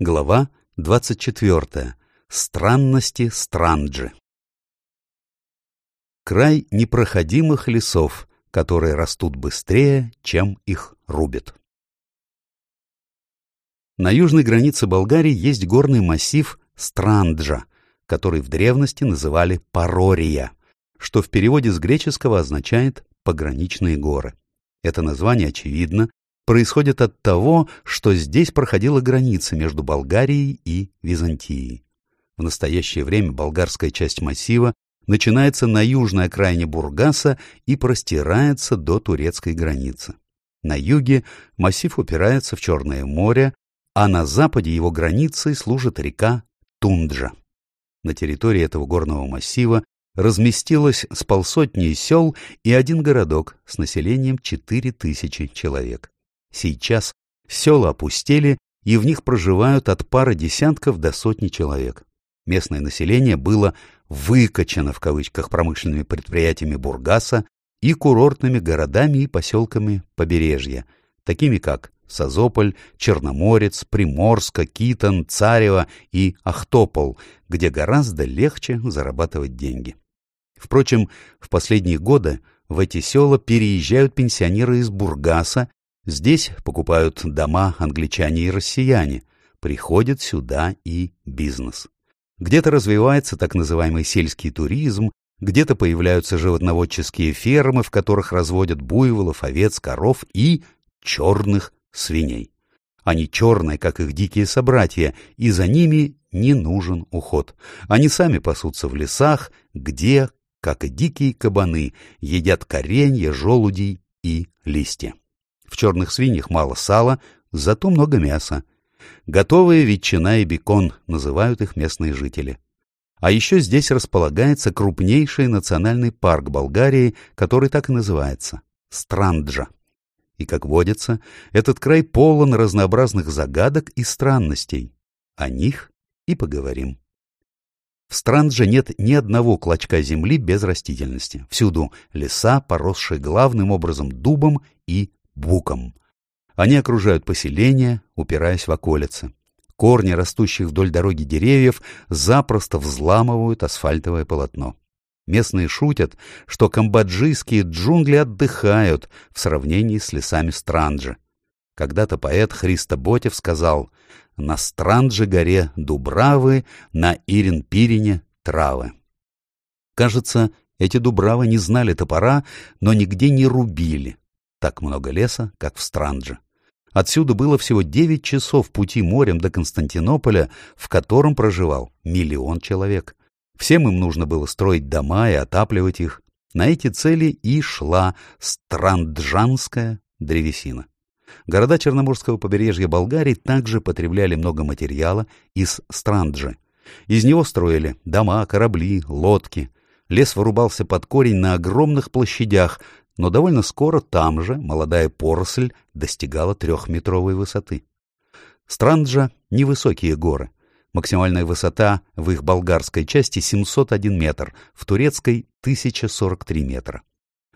Глава 24. Странности Странджи. Край непроходимых лесов, которые растут быстрее, чем их рубят. На южной границе Болгарии есть горный массив Странджа, который в древности называли Парория, что в переводе с греческого означает «пограничные горы». Это название, очевидно, происходит от того, что здесь проходила граница между Болгарией и Византией. В настоящее время болгарская часть массива начинается на южной окраине Бургаса и простирается до турецкой границы. На юге массив упирается в Черное море, а на западе его границей служит река Тунджа. На территории этого горного массива разместилось с полсотни сел и один городок с населением 4000 человек. Сейчас села опустели, и в них проживают от пары десятков до сотни человек. Местное население было «выкачано» в кавычках промышленными предприятиями Бургаса и курортными городами и поселками побережья, такими как Созополь, Черноморец, Приморска, Китон, Царево и Ахтопол, где гораздо легче зарабатывать деньги. Впрочем, в последние годы в эти села переезжают пенсионеры из Бургаса Здесь покупают дома англичане и россияне, приходит сюда и бизнес. Где-то развивается так называемый сельский туризм, где-то появляются животноводческие фермы, в которых разводят буйволов, овец, коров и черных свиней. Они черные, как их дикие собратья, и за ними не нужен уход. Они сами пасутся в лесах, где, как и дикие кабаны, едят коренья, желудей и листья. В черных свиньях мало сала, зато много мяса. Готовая ветчина и бекон называют их местные жители. А еще здесь располагается крупнейший национальный парк Болгарии, который так и называется – Странджа. И, как водится, этот край полон разнообразных загадок и странностей. О них и поговорим. В Страндже нет ни одного клочка земли без растительности. Всюду леса, поросшие главным образом дубом и буком. Они окружают поселение, упираясь в околицы. Корни растущих вдоль дороги деревьев запросто взламывают асфальтовое полотно. Местные шутят, что камбоджийские джунгли отдыхают в сравнении с лесами Странджи. Когда-то поэт Христо Ботев сказал «На Страндже горе дубравы, на Ирин-Пирине травы». Кажется, эти дубравы не знали топора, но нигде не рубили, так много леса, как в Страндже. Отсюда было всего 9 часов пути морем до Константинополя, в котором проживал миллион человек. Всем им нужно было строить дома и отапливать их. На эти цели и шла странджанская древесина. Города Черноморского побережья Болгарии также потребляли много материала из Странджи. Из него строили дома, корабли, лодки. Лес вырубался под корень на огромных площадях, но довольно скоро там же молодая поросль достигала трехметровой высоты. Странджа — невысокие горы. Максимальная высота в их болгарской части 701 метр, в турецкой — 1043 метра.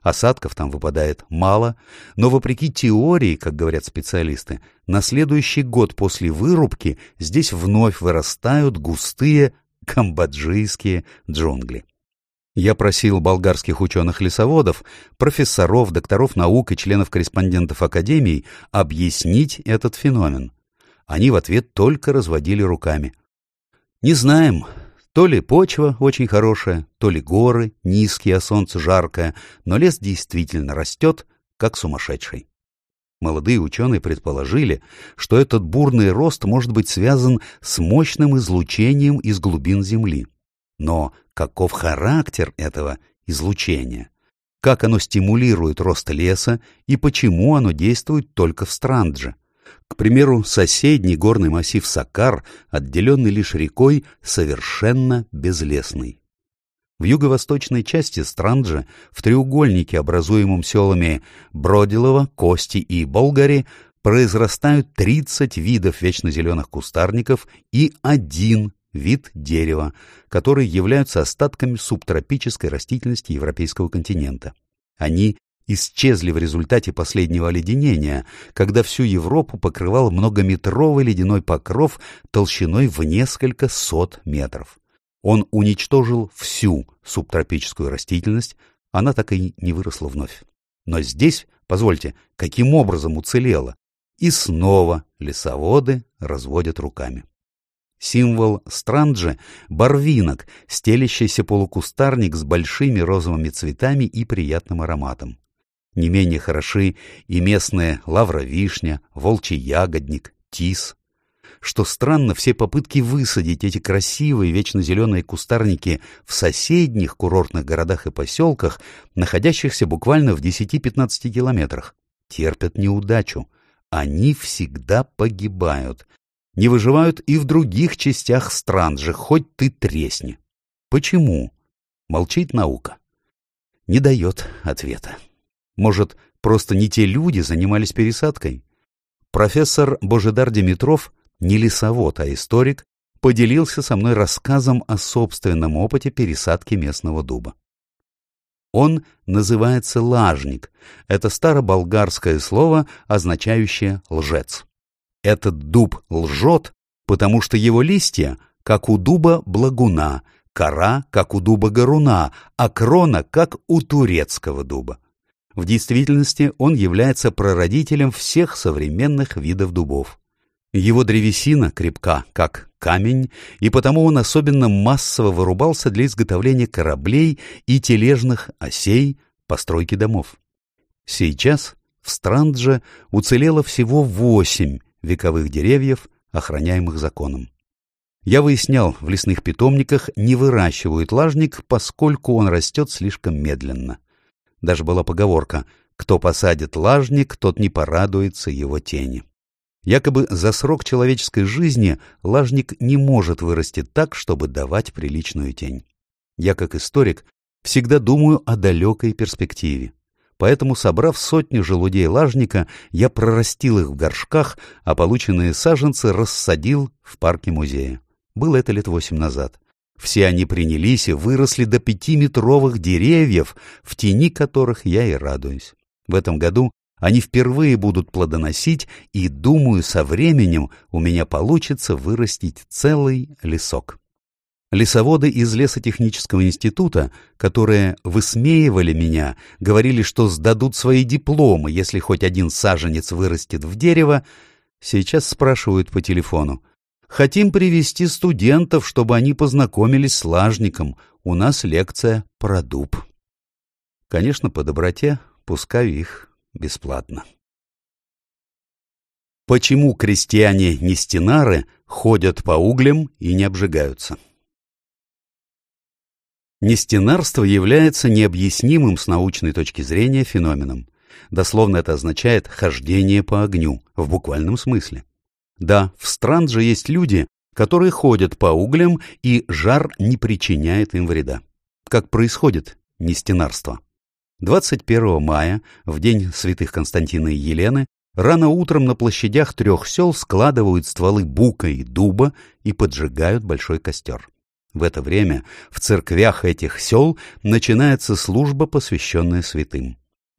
Осадков там выпадает мало, но вопреки теории, как говорят специалисты, на следующий год после вырубки здесь вновь вырастают густые камбоджийские джунгли. Я просил болгарских ученых-лесоводов, профессоров, докторов наук и членов-корреспондентов Академии объяснить этот феномен. Они в ответ только разводили руками. Не знаем, то ли почва очень хорошая, то ли горы низкие, а солнце жаркое, но лес действительно растет, как сумасшедший. Молодые ученые предположили, что этот бурный рост может быть связан с мощным излучением из глубин Земли. Но каков характер этого излучения? Как оно стимулирует рост леса и почему оно действует только в Страндже? К примеру, соседний горный массив Сакар, отделенный лишь рекой, совершенно безлесный. В юго-восточной части Странджа, в треугольнике, образуемом селами Бродилова, Кости и Болгари, произрастают 30 видов вечно зеленых кустарников и один вид дерева, которые являются остатками субтропической растительности европейского континента. Они исчезли в результате последнего оледенения, когда всю Европу покрывал многометровый ледяной покров толщиной в несколько сот метров. Он уничтожил всю субтропическую растительность, она так и не выросла вновь. Но здесь, позвольте, каким образом уцелела? И снова лесоводы разводят руками. Символ Странджи — барвинок, стелящийся полукустарник с большими розовыми цветами и приятным ароматом. Не менее хороши и местные лавровишня, волчий ягодник, тис. Что странно, все попытки высадить эти красивые вечно зеленые кустарники в соседних курортных городах и поселках, находящихся буквально в 10-15 километрах, терпят неудачу. Они всегда погибают, не выживают и в других частях стран же, хоть ты тресни. Почему? Молчит наука. Не дает ответа. Может, просто не те люди занимались пересадкой? Профессор Божидар Димитров, не лесовод, а историк, поделился со мной рассказом о собственном опыте пересадки местного дуба. Он называется лажник. Это староболгарское слово, означающее «лжец». Этот дуб лжет, потому что его листья, как у дуба благуна, кора, как у дуба горуна, а крона, как у турецкого дуба. В действительности он является прародителем всех современных видов дубов. Его древесина крепка, как камень, и потому он особенно массово вырубался для изготовления кораблей и тележных осей, постройки домов. Сейчас в Страндже уцелело всего восемь вековых деревьев, охраняемых законом. Я выяснял, в лесных питомниках не выращивают лажник, поскольку он растет слишком медленно. Даже была поговорка «кто посадит лажник, тот не порадуется его тени». Якобы за срок человеческой жизни лажник не может вырасти так, чтобы давать приличную тень. Я, как историк, всегда думаю о далекой перспективе поэтому, собрав сотни желудей лажника, я прорастил их в горшках, а полученные саженцы рассадил в парке музея. Было это лет восемь назад. Все они принялись и выросли до пятиметровых деревьев, в тени которых я и радуюсь. В этом году они впервые будут плодоносить, и, думаю, со временем у меня получится вырастить целый лесок. Лесоводы из лесотехнического института, которые высмеивали меня, говорили, что сдадут свои дипломы, если хоть один саженец вырастет в дерево, сейчас спрашивают по телефону. Хотим привести студентов, чтобы они познакомились с лажником. У нас лекция про дуб. Конечно, по доброте пускаю их бесплатно. Почему крестьяне-нестинары ходят по углям и не обжигаются? Нестенарство является необъяснимым с научной точки зрения феноменом. Дословно это означает «хождение по огню», в буквальном смысле. Да, в стран же есть люди, которые ходят по углям, и жар не причиняет им вреда. Как происходит нестенарство? 21 мая, в день святых Константина и Елены, рано утром на площадях трех сел складывают стволы бука и дуба и поджигают большой костер. В это время в церквях этих сел начинается служба, посвященная святым.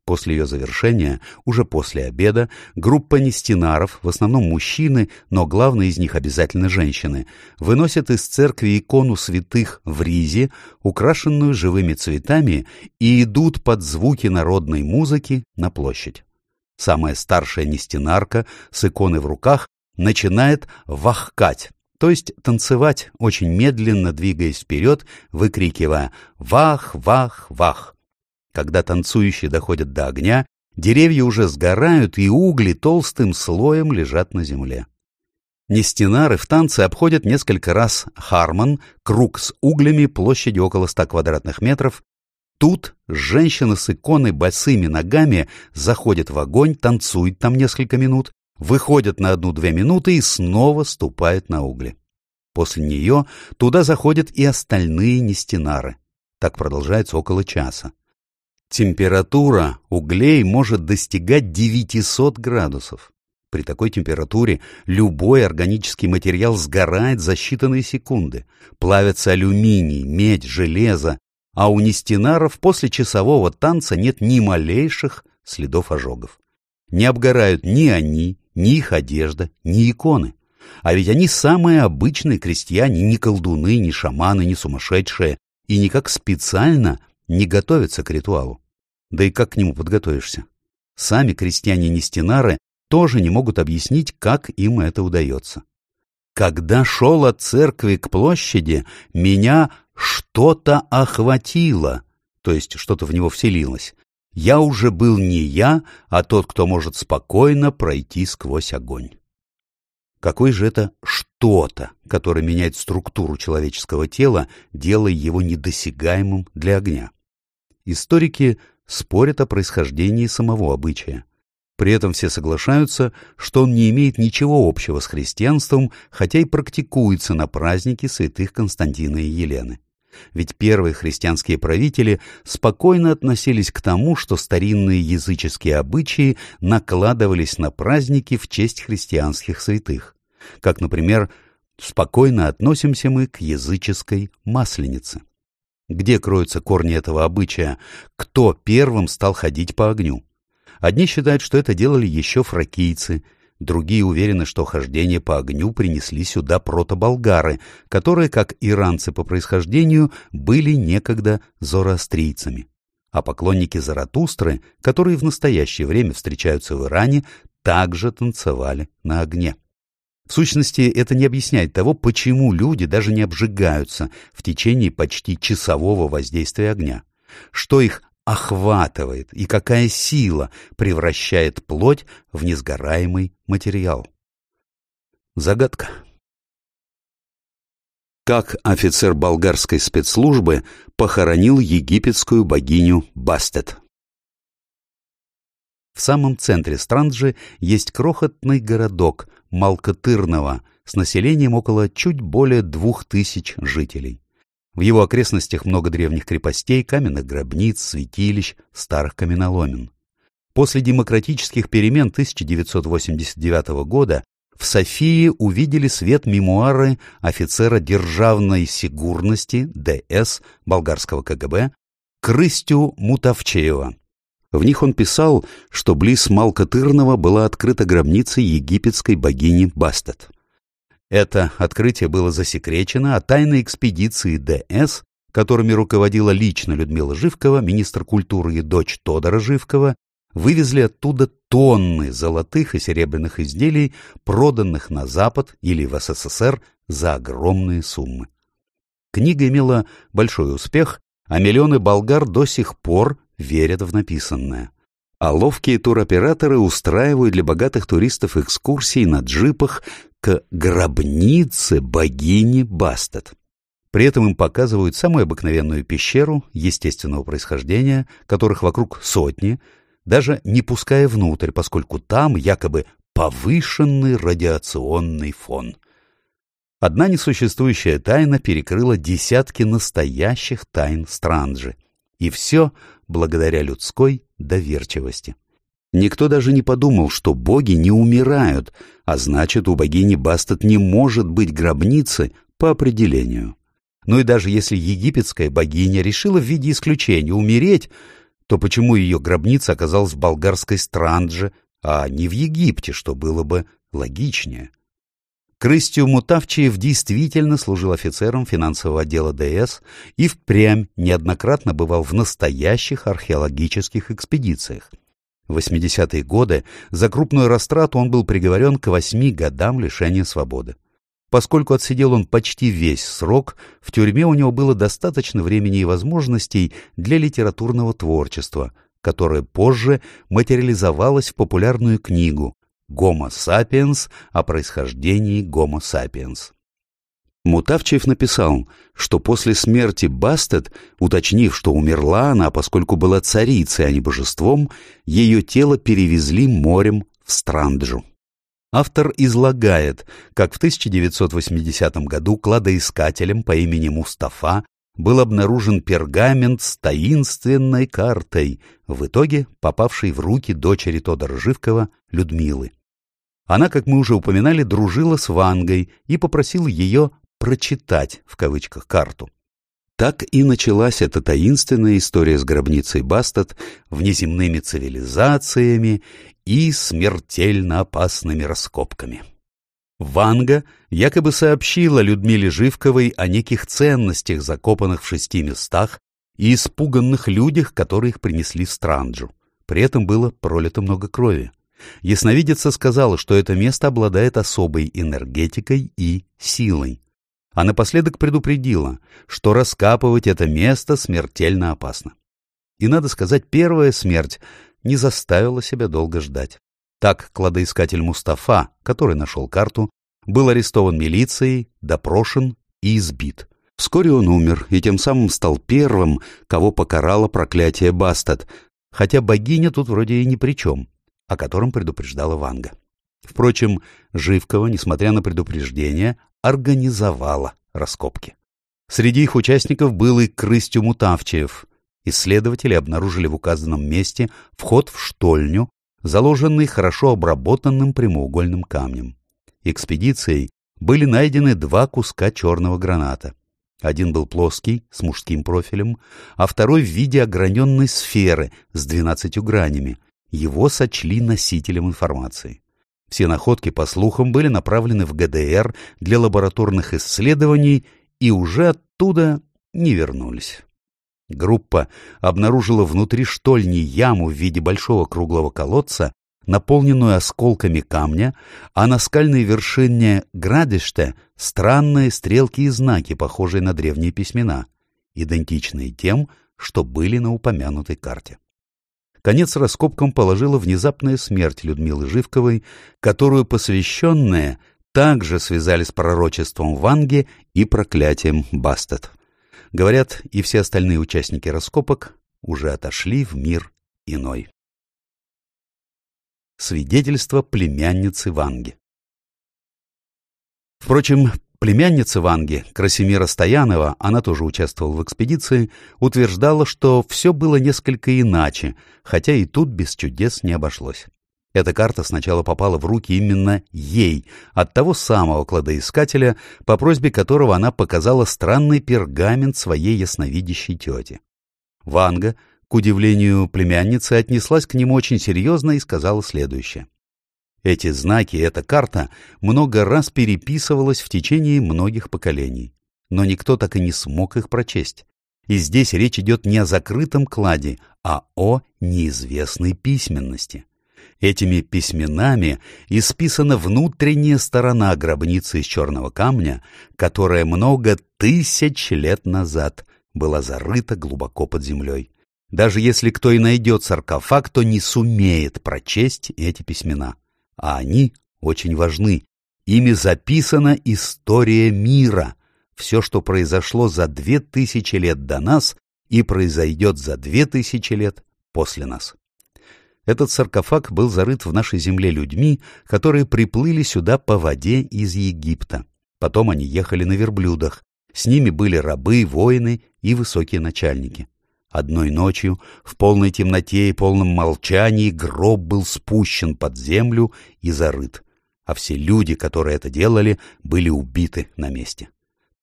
После ее завершения, уже после обеда, группа нестинаров, в основном мужчины, но главные из них обязательно женщины, выносят из церкви икону святых в ризе, украшенную живыми цветами, и идут под звуки народной музыки на площадь. Самая старшая нестинарка с иконой в руках начинает вахкать, то есть танцевать, очень медленно двигаясь вперед, выкрикивая «Вах! Вах! Вах!». Когда танцующие доходят до огня, деревья уже сгорают, и угли толстым слоем лежат на земле. Нестинары в танце обходят несколько раз Харман, круг с углями площадью около ста квадратных метров. Тут женщина с иконой босыми ногами заходит в огонь, танцует там несколько минут, выходят на одну-две минуты и снова ступают на угли. После нее туда заходят и остальные нестинары. Так продолжается около часа. Температура углей может достигать 900 градусов. При такой температуре любой органический материал сгорает за считанные секунды. Плавятся алюминий, медь, железо, а у нестинаров после часового танца нет ни малейших следов ожогов. Не обгорают ни они, ни их одежда, ни иконы. А ведь они самые обычные крестьяне, ни колдуны, ни шаманы, ни сумасшедшие, и никак специально не готовятся к ритуалу. Да и как к нему подготовишься? Сами крестьяне-нестинары тоже не могут объяснить, как им это удается. Когда шел от церкви к площади, меня что-то охватило, то есть что-то в него вселилось. Я уже был не я, а тот, кто может спокойно пройти сквозь огонь. Какое же это что-то, которое меняет структуру человеческого тела, делая его недосягаемым для огня? Историки спорят о происхождении самого обычая. При этом все соглашаются, что он не имеет ничего общего с христианством, хотя и практикуется на празднике святых Константина и Елены. Ведь первые христианские правители спокойно относились к тому, что старинные языческие обычаи накладывались на праздники в честь христианских святых. Как, например, спокойно относимся мы к языческой масленице. Где кроются корни этого обычая? Кто первым стал ходить по огню? Одни считают, что это делали еще фракийцы – Другие уверены, что хождение по огню принесли сюда протоболгары, которые, как иранцы по происхождению, были некогда зороастрийцами. А поклонники Заратустры, которые в настоящее время встречаются в Иране, также танцевали на огне. В сущности, это не объясняет того, почему люди даже не обжигаются в течение почти часового воздействия огня. Что их охватывает и какая сила превращает плоть в несгораемый материал. Загадка. Как офицер болгарской спецслужбы похоронил египетскую богиню Бастет? В самом центре Странджи есть крохотный городок Малкотырного с населением около чуть более двух тысяч жителей. В его окрестностях много древних крепостей, каменных гробниц, святилищ, старых каменоломен. После демократических перемен 1989 года в Софии увидели свет мемуары офицера державной сигурности ДС болгарского КГБ Крыстю Мутавчеева. В них он писал, что близ Малкотырного была открыта гробница египетской богини Бастет. Это открытие было засекречено, а тайные экспедиции ДС, которыми руководила лично Людмила Живкова, министр культуры и дочь Тодора Живкова, вывезли оттуда тонны золотых и серебряных изделий, проданных на Запад или в СССР за огромные суммы. Книга имела большой успех, а миллионы болгар до сих пор верят в написанное а ловкие туроператоры устраивают для богатых туристов экскурсии на джипах к гробнице богини Бастет. При этом им показывают самую обыкновенную пещеру естественного происхождения, которых вокруг сотни, даже не пуская внутрь, поскольку там якобы повышенный радиационный фон. Одна несуществующая тайна перекрыла десятки настоящих тайн Странджи. И все благодаря людской доверчивости. Никто даже не подумал, что боги не умирают, а значит, у богини Бастет не может быть гробницы по определению. Ну и даже если египетская богиня решила в виде исключения умереть, то почему ее гробница оказалась в болгарской Страндже, а не в Египте, что было бы логичнее? Крыстью Мутавчиев действительно служил офицером финансового отдела ДС и впрямь неоднократно бывал в настоящих археологических экспедициях. В 80-е годы за крупную растрату он был приговорен к восьми годам лишения свободы. Поскольку отсидел он почти весь срок, в тюрьме у него было достаточно времени и возможностей для литературного творчества, которое позже материализовалось в популярную книгу Гомо сапиенс о происхождении Гомо сапиенс. Мутавчев написал, что после смерти Бастет, уточнив, что умерла она, поскольку была царицей, а не божеством, ее тело перевезли морем в Странджу. Автор излагает, как в 1980 году кладоискателем по имени Мустафа был обнаружен пергамент с таинственной картой, в итоге попавший в руки дочери Тодора Живкова Людмилы. Она, как мы уже упоминали, дружила с Вангой и попросила ее «прочитать» в кавычках карту. Так и началась эта таинственная история с гробницей Бастет, внеземными цивилизациями и смертельно опасными раскопками. Ванга якобы сообщила Людмиле Живковой о неких ценностях, закопанных в шести местах, и испуганных людях, которые их принесли в Странджу. При этом было пролито много крови. Ясновидица сказала, что это место обладает особой энергетикой и силой. А напоследок предупредила, что раскапывать это место смертельно опасно. И, надо сказать, первая смерть не заставила себя долго ждать. Так кладоискатель Мустафа, который нашел карту, был арестован милицией, допрошен и избит. Вскоре он умер и тем самым стал первым, кого покарало проклятие Бастат, хотя богиня тут вроде и ни при чем, о котором предупреждала Ванга. Впрочем, Живкова, несмотря на предупреждение, организовала раскопки. Среди их участников был и Крыстю Мутавчиев. Исследователи обнаружили в указанном месте вход в штольню, заложенный хорошо обработанным прямоугольным камнем. Экспедицией были найдены два куска черного граната. Один был плоский, с мужским профилем, а второй в виде ограненной сферы с двенадцатью гранями. Его сочли носителем информации. Все находки, по слухам, были направлены в ГДР для лабораторных исследований и уже оттуда не вернулись. Группа обнаружила внутри штольни яму в виде большого круглого колодца, наполненную осколками камня, а на скальной вершине Градиште странные стрелки и знаки, похожие на древние письмена, идентичные тем, что были на упомянутой карте. Конец раскопкам положила внезапная смерть Людмилы Живковой, которую посвященные также связали с пророчеством Ванги и проклятием Бастет. Говорят, и все остальные участники раскопок уже отошли в мир иной. Свидетельство племянницы Ванги. Впрочем, племянница Ванги, Красимира Стоянова, она тоже участвовала в экспедиции, утверждала, что все было несколько иначе, хотя и тут без чудес не обошлось. Эта карта сначала попала в руки именно ей, от того самого кладоискателя, по просьбе которого она показала странный пергамент своей ясновидящей тете. Ванга к удивлению племянницы, отнеслась к нему очень серьезно и сказала следующее. Эти знаки, эта карта много раз переписывалась в течение многих поколений, но никто так и не смог их прочесть. И здесь речь идет не о закрытом кладе, а о неизвестной письменности. Этими письменами исписана внутренняя сторона гробницы из черного камня, которая много тысяч лет назад была зарыта глубоко под землей. Даже если кто и найдет саркофаг, то не сумеет прочесть эти письмена. А они очень важны. Ими записана история мира. Все, что произошло за две тысячи лет до нас и произойдет за две тысячи лет после нас. Этот саркофаг был зарыт в нашей земле людьми, которые приплыли сюда по воде из Египта. Потом они ехали на верблюдах. С ними были рабы, воины и высокие начальники. Одной ночью, в полной темноте и полном молчании, гроб был спущен под землю и зарыт, а все люди, которые это делали, были убиты на месте.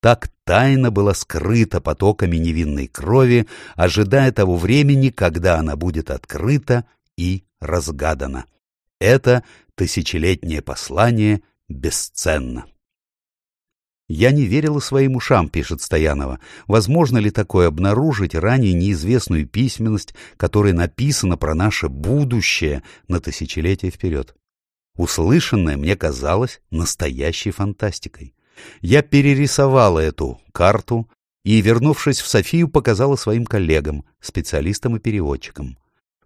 Так тайна была скрыта потоками невинной крови, ожидая того времени, когда она будет открыта и разгадана. Это тысячелетнее послание бесценно. «Я не верила своим ушам», — пишет Стоянова. «Возможно ли такое обнаружить ранее неизвестную письменность, которая написана про наше будущее на тысячелетия вперед?» Услышанное мне казалось настоящей фантастикой. Я перерисовала эту карту и, вернувшись в Софию, показала своим коллегам, специалистам и переводчикам.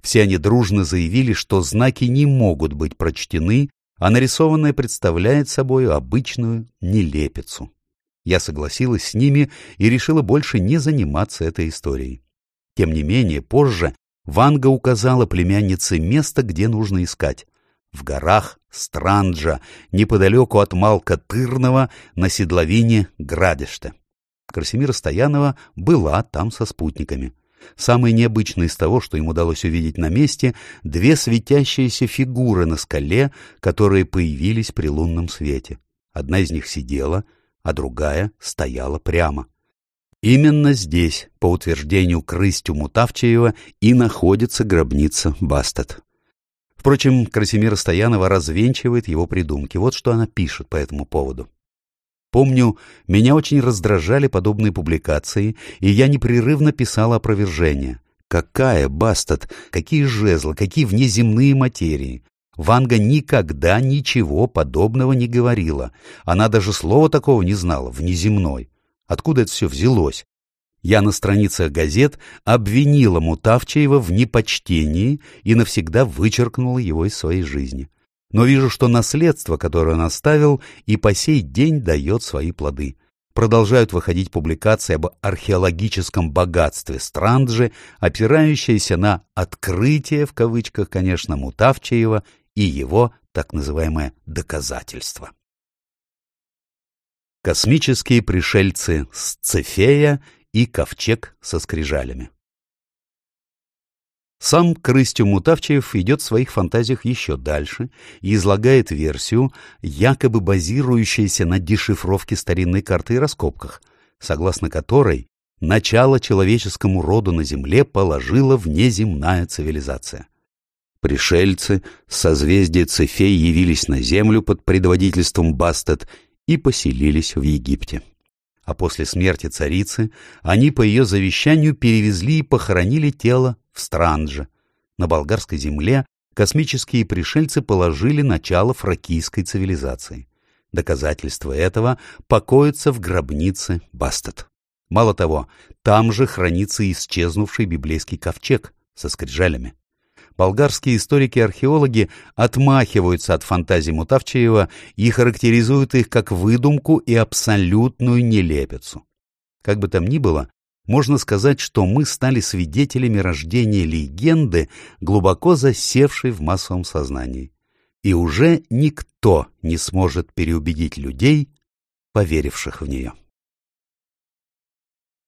Все они дружно заявили, что знаки не могут быть прочтены а нарисованное представляет собой обычную нелепицу. Я согласилась с ними и решила больше не заниматься этой историей. Тем не менее, позже Ванга указала племяннице место, где нужно искать. В горах Странджа, неподалеку от Малка Тырного, на седловине Градеште. Красимира Стоянова была там со спутниками. Самое необычное из того, что им удалось увидеть на месте, две светящиеся фигуры на скале, которые появились при лунном свете. Одна из них сидела, а другая стояла прямо. Именно здесь, по утверждению Крыстю Мутавчеева, и находится гробница Бастет. Впрочем, Красимира Стоянова развенчивает его придумки. Вот что она пишет по этому поводу. Помню, меня очень раздражали подобные публикации, и я непрерывно писала опровержения. Какая Бастет, какие жезлы, какие внеземные материи. Ванга никогда ничего подобного не говорила. Она даже слова такого не знала, внеземной. Откуда это все взялось? Я на страницах газет обвинила Мутавчеева в непочтении и навсегда вычеркнула его из своей жизни. Но вижу, что наследство, которое он оставил, и по сей день дает свои плоды. Продолжают выходить публикации об археологическом богатстве Странджи, опирающиеся на «открытие», в кавычках, конечно, Мутавчеева и его так называемое «доказательство». Космические пришельцы с Цефея и ковчег со скрижалями. Сам Крыстю Мутавчиев идет в своих фантазиях еще дальше и излагает версию, якобы базирующуюся на дешифровке старинной карты и раскопках, согласно которой начало человеческому роду на Земле положила внеземная цивилизация. Пришельцы с созвездия Цефей явились на Землю под предводительством Бастет и поселились в Египте. А после смерти царицы они по ее завещанию перевезли и похоронили тело в Страндже. На болгарской земле космические пришельцы положили начало фракийской цивилизации. Доказательство этого покоится в гробнице Бастет. Мало того, там же хранится исчезнувший библейский ковчег со скрижалями болгарские историки-археологи отмахиваются от фантазий Мутавчеева и характеризуют их как выдумку и абсолютную нелепицу. Как бы там ни было, можно сказать, что мы стали свидетелями рождения легенды, глубоко засевшей в массовом сознании. И уже никто не сможет переубедить людей, поверивших в нее.